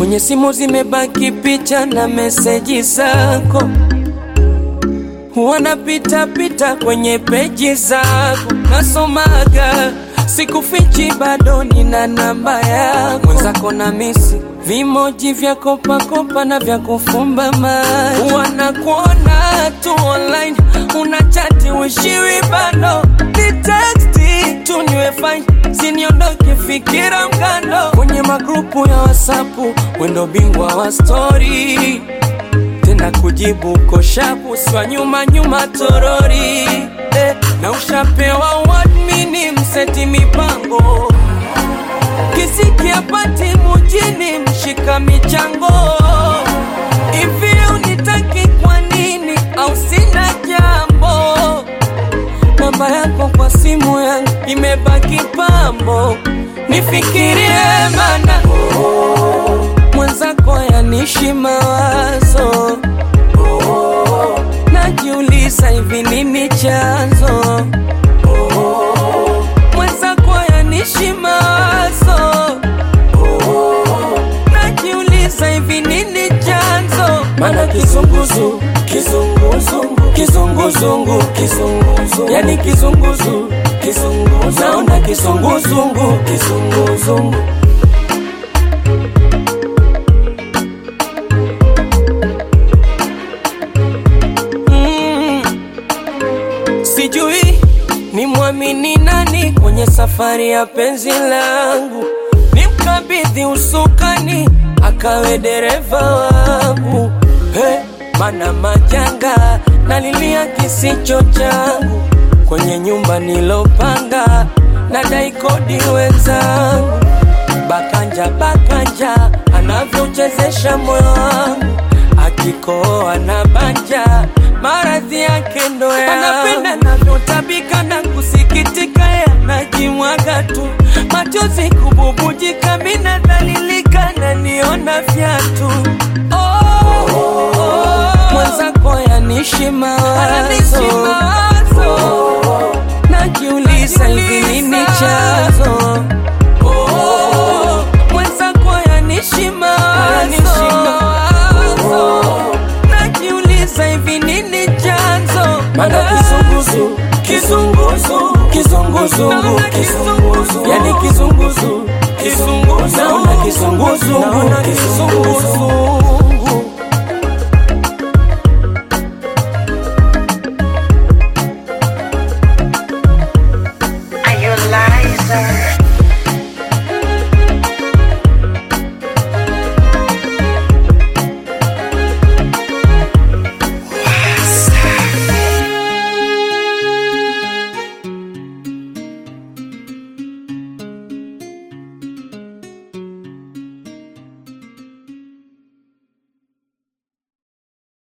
kwenye simu zimebaki picha na meseji zako, wanapita pita kwenye peji zako, nasomaga sikufichi, bado nina namba yako, mwenzako na misi vimoji vya kopakopa na vya kufumba macho, wanakuona tu online, unachati wishiwi bado fikira mkando kwenye magrupu ya wasapu, wendo bingwa wa stori tena kujibu koshapu swa nyuma nyuma torori. Eh, na ushapewa wadmini mseti mipango. Kisikia pati mujini mshika michango. Hivi unitaki kwa nini au sina jambo? Namba yako kwa simu yangu imebaki pambo nifikirie mana mwenzako yanishi mawazo. Najiuliza hivi nini chanzo? Mwenzako yanishi mawazo. Najiuliza hivi nini chanzo? Mana kizunguzu kizunguzungu kizunguzungu kizunguzungu yani kizunguzu kizunguzu naona kisunguzungu, kisunguzungu. Mm. Sijui ni mwamini nani kwenye safari ya penzi langu, ni nimkabidhi usukani akawe dereva wangu. Hey, mana majanga nalilia kisicho changu kwenye nyumba nilopanga, nadai kodi wenzangu. Bakanja bakanja anavyochezesha moyo wangu, akikoa na banja maradhi yake ndo yangu. Anapenda navyotabika na kusikitika, yanajimwaga tu machozi kububujika, mina dhalilika na niona vyatu oh, oh, oh. Mwenzako oh, hivi nini chanzo oh, mwenzako yanishi mawazo. Najiuliza hivi nini chanzo? Mana kizunguzu kizunguzu kizunguzungu kizunguzu. yani kizunguzu kizunguzu. naona kizunguzungu kizunguzu